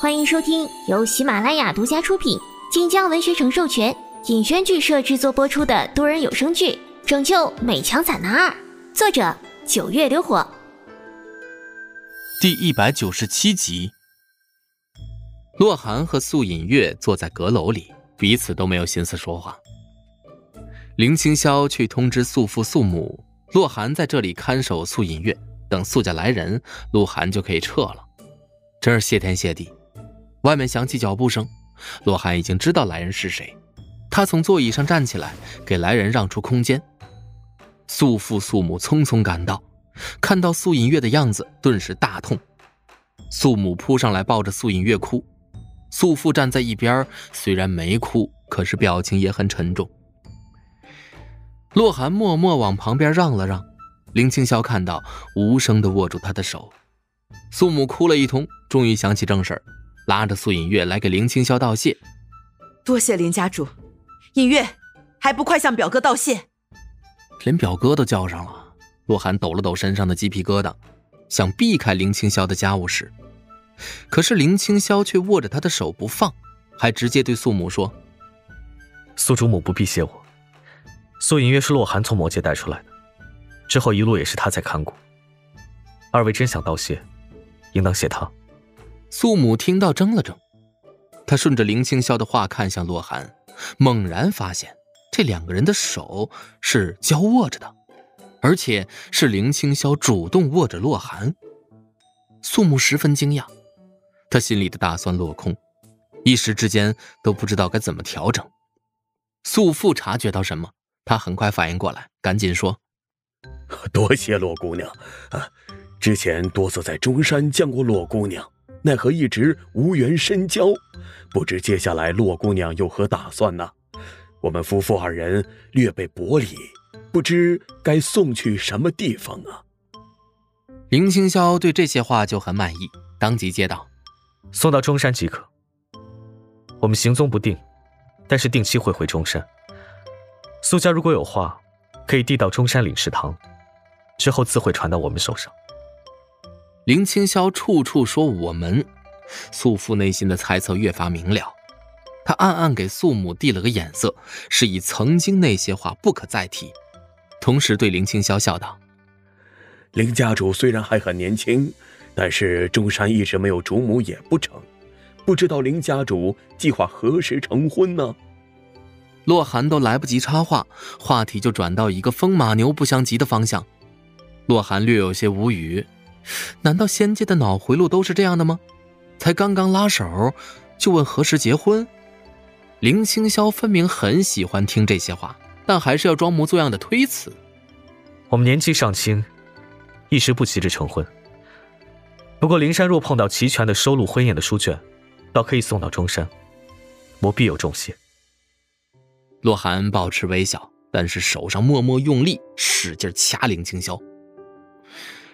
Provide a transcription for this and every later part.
欢迎收听由喜马拉雅独家出品、晋江文学城授权、尹轩剧社制作播出的多人有声剧《拯救美强惨男二》，作者九月流火。第一百九十七集。洛寒和素隐月坐在阁楼里，彼此都没有心思说话。林清霄去通知素父素母，洛寒在这里看守素隐月，等素家来人，鹿晗就可以撤了。真是谢天谢地！外面响起脚步声，洛寒已经知道来人是谁。他从座椅上站起来，给来人让出空间。素父素母匆匆赶到，看到素隐月的样子，顿时大痛。素母扑上来抱着素隐月哭，素父站在一边，虽然没哭，可是表情也很沉重。洛寒默默往旁边让了让，林青霄看到，无声的握住他的手。素母哭了一通，终于想起正事儿。拉着素隐月来给林青霄道谢，多谢林家主，隐月还不快向表哥道谢？连表哥都叫上了，洛寒抖了抖身上的鸡皮疙瘩，想避开林青霄的家务事，可是林青霄却握着他的手不放，还直接对素母说：“素主母不必谢我，素隐月是洛寒从魔界带出来的，之后一路也是他在看顾。二位真想道谢，应当谢他。”素母听到怔了怔，她顺着林青霄的话看向洛寒，猛然发现这两个人的手是交握着的，而且是林青霄主动握着洛寒。素母十分惊讶，她心里的打算落空，一时之间都不知道该怎么调整。素父察觉到什么，他很快反应过来，赶紧说：“多谢洛姑娘啊，之前多次在中山见过洛姑娘。”奈何一直无缘深交，不知接下来洛姑娘有何打算呢？我们夫妇二人略备薄礼，不知该送去什么地方啊？林青霄对这些话就很满意，当即接道：“送到中山即可。我们行踪不定，但是定期会回中山。苏家如果有话，可以递到中山领事堂，之后自会传到我们手上。”林青霄处处说我们，素父内心的猜测越发明了。他暗暗给素母递了个眼色，示意曾经那些话不可再提，同时对林青霄笑道：“林家主虽然还很年轻，但是中山一直没有主母也不成。不知道林家主计划何时成婚呢？”洛寒都来不及插话，话题就转到一个风马牛不相及的方向。洛寒略有些无语。难道仙界的脑回路都是这样的吗？才刚刚拉手，就问何时结婚？林青霄分明很喜欢听这些话，但还是要装模作样的推辞。我们年纪尚轻，一时不急着成婚。不过灵山若碰到齐全的收录婚宴的书卷，倒可以送到中山，我必有重谢。洛寒保持微笑，但是手上默默用力，使劲掐林青霄。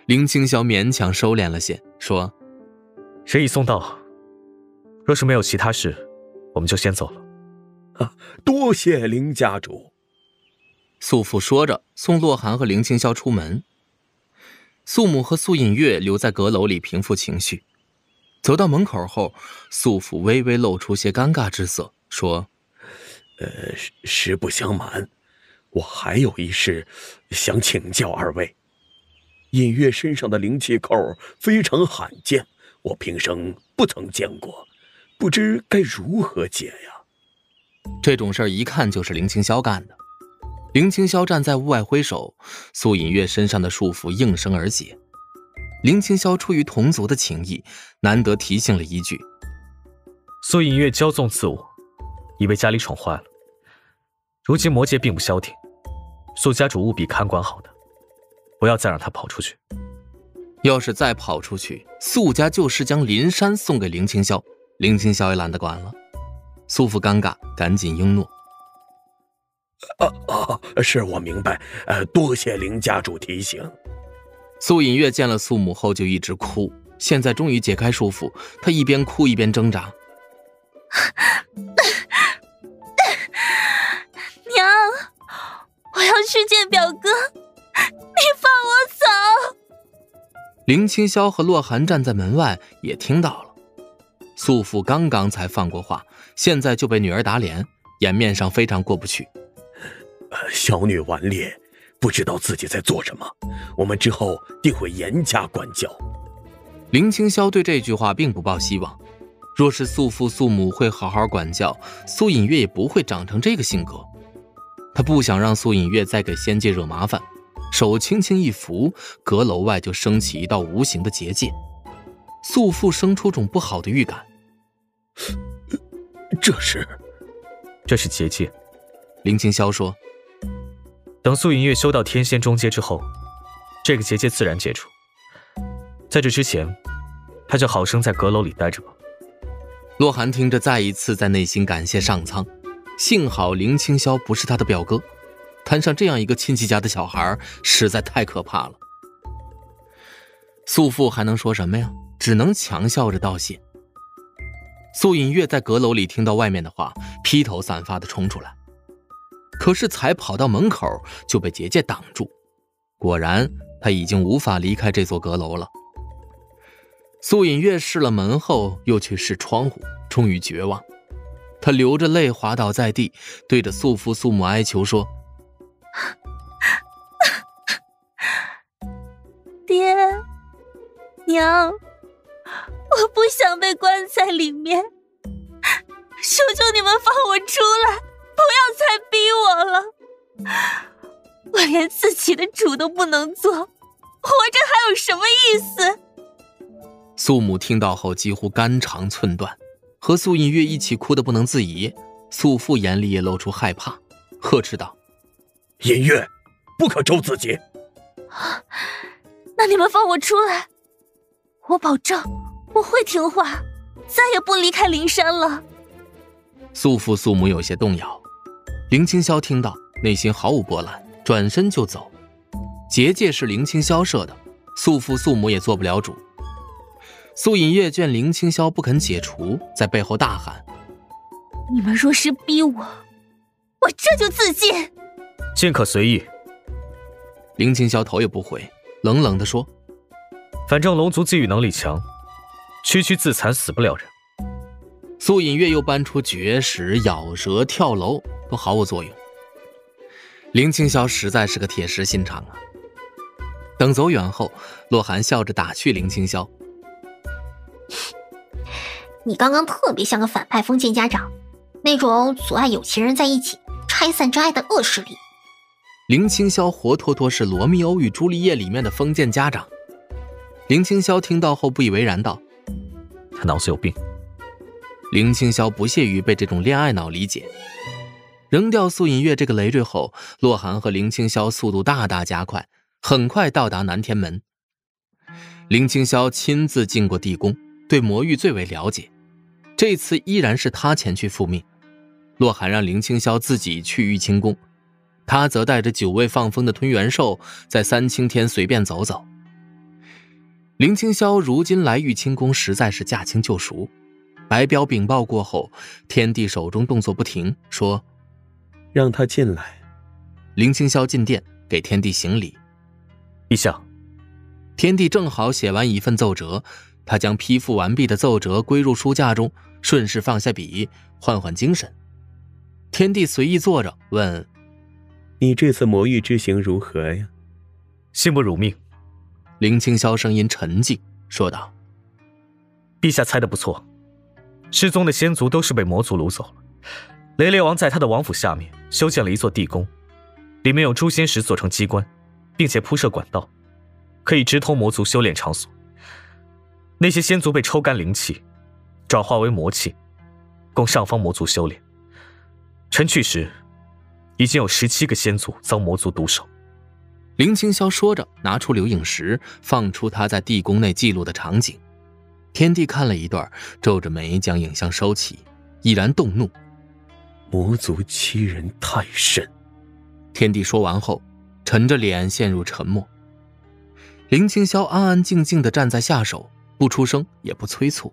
林青霄勉强收敛了些，说：“人已送到，若是没有其他事，我们就先走了。”啊，多谢林家主。素父说着，送洛寒和林青霄出门。素母和素隐月留在阁楼里平复情绪。走到门口后，素父微微露出些尴尬之色，说：“呃，实不相瞒，我还有一事想请教二位。”隐月身上的灵气扣非常罕见，我平生不曾见过，不知该如何解呀？这种事一看就是林清霄干的。林清霄站在屋外挥手，苏隐月身上的束缚应声而解。林清霄出于同族的情谊，难得提醒了一句：“苏隐月骄纵自我，已被家里宠坏了。如今魔界并不消停，苏家主务必看管好他。”不要再让他跑出去。要是再跑出去，苏家就是将林山送给林青霄，林青霄也懒得管了。苏父尴尬，赶紧应诺：“啊啊，是我明白。呃，多谢林家主提醒。”苏隐月见了苏母后就一直哭，现在终于解开束缚，她一边哭一边挣扎：“娘，我要去见表哥。”你放我走！林青霄和洛寒站在门外，也听到了。素父刚刚才放过话，现在就被女儿打脸，颜面上非常过不去。小女顽劣，不知道自己在做什么，我们之后定会严加管教。林青霄对这句话并不抱希望。若是素父素母会好好管教，苏隐月也不会长成这个性格。他不想让苏隐月再给仙界惹麻烦，手轻轻一扶，阁楼外就升起一道无形的结界。素父生出种不好的预感。这是，这是结界。林清霄说：“等苏隐月修到天仙中阶之后，这个结界自然解除。在这之前，他就好生在阁楼里待着吧。”洛寒听着，再一次在内心感谢上苍。幸好林清霄不是他的表哥，摊上这样一个亲戚家的小孩，实在太可怕了。素父还能说什么呀？只能强笑着道谢。素隐月在阁楼里听到外面的话，披头散发的冲出来，可是才跑到门口就被结界挡住。果然，他已经无法离开这座阁楼了。素隐月试了门后，又去试窗户，终于绝望。他流着泪滑倒在地，对着素父素母哀求说：“ 爹娘，我不想被关在里面，求求你们放我出来，不要再逼我了。我连自己的主都不能做，活着还有什么意思？”素母听到后几乎肝肠寸断，和素隐月一起哭得不能自已。素父眼里也露出害怕，呵斥道：“隐月，不可咒自己。”那你们放我出来，我保证我会听话，再也不离开灵山了。素父素母有些动摇，林青霄听到，内心毫无波澜，转身就走。结界是林青霄设的，素父素母也做不了主。素隐月见林青霄不肯解除，在背后大喊：“你们若是逼我，我这就自尽。”尽可随意。林青霄头也不回，冷冷地说：“反正龙族自愈能力强，区区自残死不了人。”素隐月又搬出绝食、咬舌、跳楼，都毫无作用。林青霄实在是个铁石心肠啊！等走远后，洛寒笑着打趣林青霄。你刚刚特别像个反派封建家长，那种阻碍有情人在一起、拆散真爱的恶势力。林青霄活脱脱是《罗密欧与朱丽叶》里面的封建家长。林青霄听到后不以为然道：“他脑子有病。”林青霄不屑于被这种恋爱脑理解。扔掉素隐月这个累赘后，洛寒和林青霄速度大大加快，很快到达南天门。林青霄亲自进过地宫，对魔域最为了解。这次依然是他前去复命。洛寒让林青霄自己去玉清宫，他则带着九位放风的吞元兽在三清天随便走走。林清霄如今来玉清宫实在是驾轻就熟。白彪禀报过后，天帝手中动作不停，说：“让他进来。”林清霄进殿给天帝行礼：“陛下。”天帝正好写完一份奏折，他将批复完毕的奏折归入书架中，顺势放下笔，换换精神。天帝随意坐着，问：“你这次魔域之行如何呀？”幸不辱命。林青霄声音沉静，说道：“陛下猜的不错，失踪的仙族都是被魔族掳走了。雷烈王在他的王府下面修建了一座地宫，里面有诛仙石做成机关，并且铺设管道。”可以直通魔族修炼场所。那些仙族被抽干灵气，转化为魔气，供上方魔族修炼。臣去时，已经有十七个仙族遭魔族毒手。林青霄说着，拿出留影石，放出他在地宫内记录的场景。天帝看了一段，皱着眉将影像收起，已然动怒：“魔族欺人太甚！”天帝说完后，沉着脸陷入沉默。林青霄安安静静地站在下手，不出声，也不催促。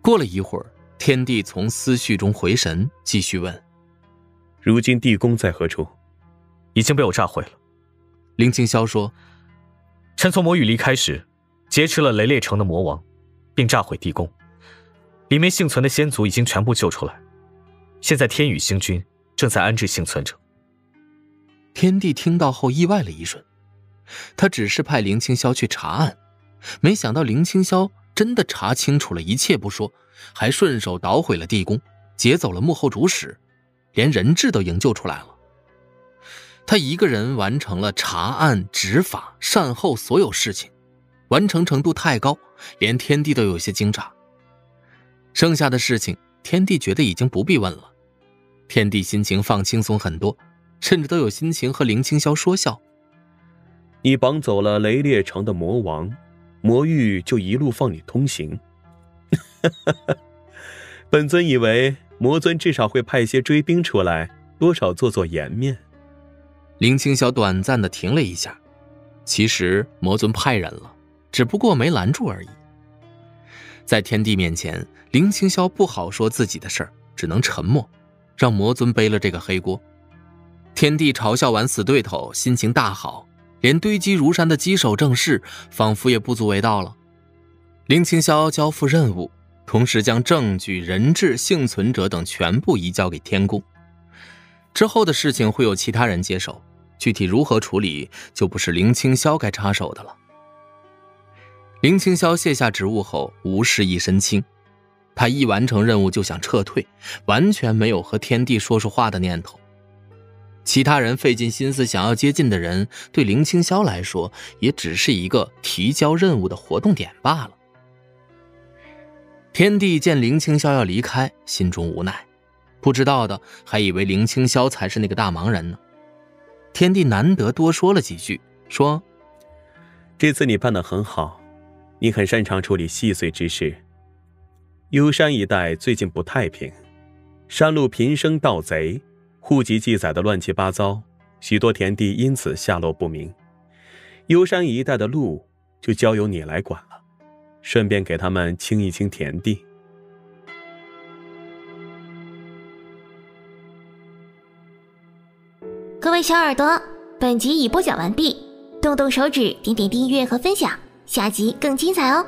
过了一会儿，天帝从思绪中回神，继续问：“如今地宫在何处？”“已经被我炸毁了。”林清霄说。“臣从魔域离开时，劫持了雷烈城的魔王，并炸毁地宫。里面幸存的先族已经全部救出来，现在天宇星君正在安置幸存者。天帝听到后意外了一瞬，他只是派林清霄去查案，没想到林清霄真的查清楚了一切不说，还顺手捣毁了地宫，劫走了幕后主使，连人质都营救出来了。他一个人完成了查案、执法、善后所有事情，完成程度太高，连天帝都有些惊诧。剩下的事情，天帝觉得已经不必问了。天帝心情放轻松很多，甚至都有心情和林青霄说笑。你绑走了雷烈城的魔王，魔域就一路放你通行。本尊以为魔尊至少会派些追兵出来，多少做做颜面。林青霄短暂的停了一下，其实魔尊派人了，只不过没拦住而已。在天帝面前，林青霄不好说自己的事儿，只能沉默，让魔尊背了这个黑锅。天帝嘲笑完死对头，心情大好，连堆积如山的棘手正事仿佛也不足为道了。林青霄交付任务，同时将证据、人质、幸存者等全部移交给天宫，之后的事情会有其他人接手。具体如何处理，就不是林青霄该插手的了。林青霄卸下职务后，无事一身轻。他一完成任务就想撤退，完全没有和天帝说说话的念头。其他人费尽心思想要接近的人，对林青霄来说，也只是一个提交任务的活动点罢了。天帝见林青霄要离开，心中无奈，不知道的还以为林青霄才是那个大忙人呢。天帝难得多说了几句，说：“这次你办得很好，你很擅长处理细碎之事。幽山一带最近不太平，山路频生盗贼，户籍记载的乱七八糟，许多田地因此下落不明。幽山一带的路就交由你来管了，顺便给他们清一清田地。”各位小耳朵，本集已播讲完毕，动动手指，点点订阅和分享，下集更精彩哦！